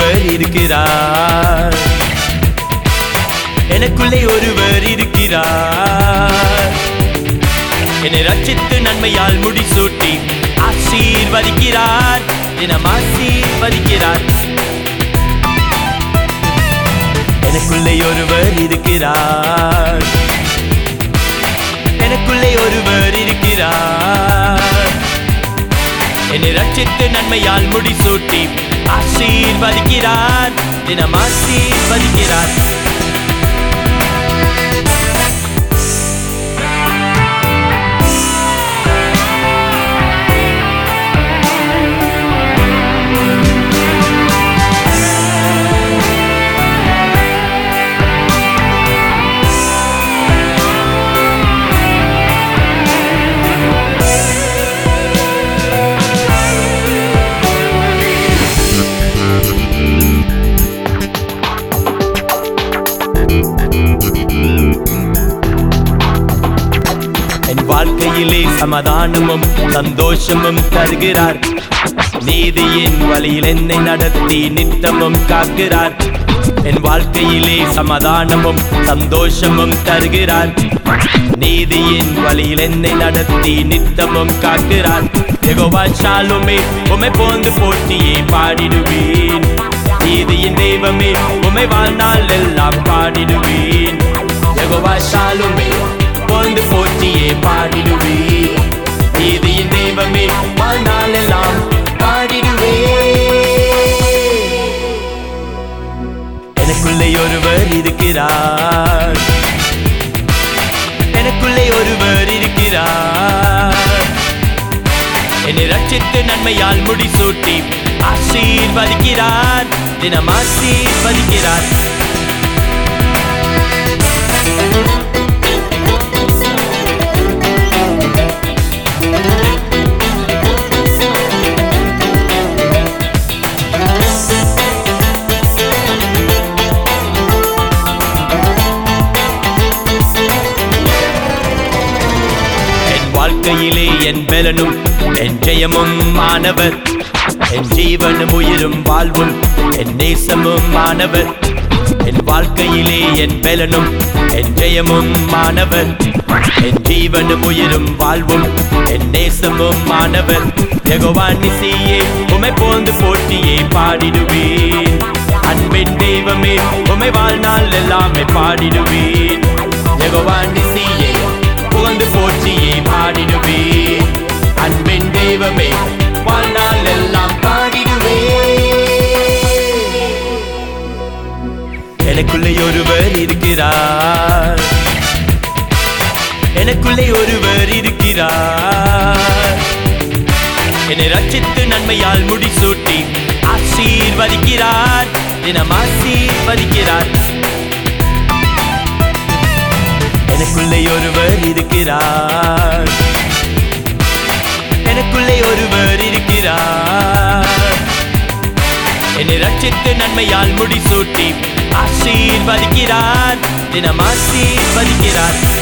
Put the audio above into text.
இருக்கிறார். எனக்குள்ளே ஒருவர் இருக்கிறார். என்னை ரட்சித்து நன்மையால் முடிசூட்டி ஆசீர்வதிக்கிறார். தினம் ஆசீர்வதிக்கிறார். எனக்குள்ளே ஒருவர் இருக்கிறார். எனக்குள்ளே ஒருவர் இருக்கிறார். என்னை ரட்சித்து நன்மையால் முடிசூட்டி I see it by then I see. வாழ்க்கையிலே சமாதானமும் சந்தோஷமும் தருகிறார். நீதியின் வழியில் என்னை நடத்தி நித்தமும் காக்கிறார். என் வாழ்க்கையிலே சமாதானமும் சந்தோஷமும் தருகிறார். நீதியின் வழியில் என்னை நடத்தி நித்தமும் காக்கிறார். எகோவாச்சாலுமே உமை போந்து போட்டியே பாடிடுவேன். நீதியின் தெய்வமே உமை வாழ்நாள் எல்லாம் பாடிடுவேன். எகோவாச்சாலுமே எனக்குள்ளே ஒருவர் இருக்கிறார். எனக்குள்ளே ஒருவர் இருக்கிறார். என்னை ரட்சித்து நன்மையால் முடிசூட்டி ஆசீர்வதிக்கிறார். தினம் ஆசீர்வதிக்கிறார். வாழ்க்கையிலே என் பலனும் என் ஜெயமும் மாணவர். என் ஜீவனும் உயிரும் வாழ்வும் என் நேசமும் மாணவர். என் வாழ்க்கையிலே என் பலனும் என் ஜெயமும் மாணவர். என் ஜீவனும் உயிரும் வாழ்வும் என் நேசமும் மாணவர். ஜெகவான் யெகோவானிசியே உமை போந்து போட்டியே பாடிடுவேன். அன்பின் தெய்வமே உமை வாழ்நாள் எல்லாமே பாடிடுவேன். ஜெகவான் யெகோவானிசியே புகழ்ந்து போற்றியே பாடிடுவே அன்பின் தெய்வமே வாழ்நாள் எல்லாம் பாடிடுவே எனக்குள்ளே ஒருவர் இருக்கிறார். எனக்குள்ளே ஒருவர் இருக்கிறார். என்னை ரட்சித்து நன்மையால் முடிசூட்டி ஆசீர்வதிக்கிறார். தினம் ஆசீர்வதிக்கிறார் எனக்குள்ளே ஒருவர் இருக்கிறார். எனக்குள்ளே ஒருவர் இருக்கிறார். என்னை ரட்சித்து நன்மையால் முடிசூட்டி ஆசீர்வதிக்கிறார். தினம் ஆசீர்வதிக்கிறார்.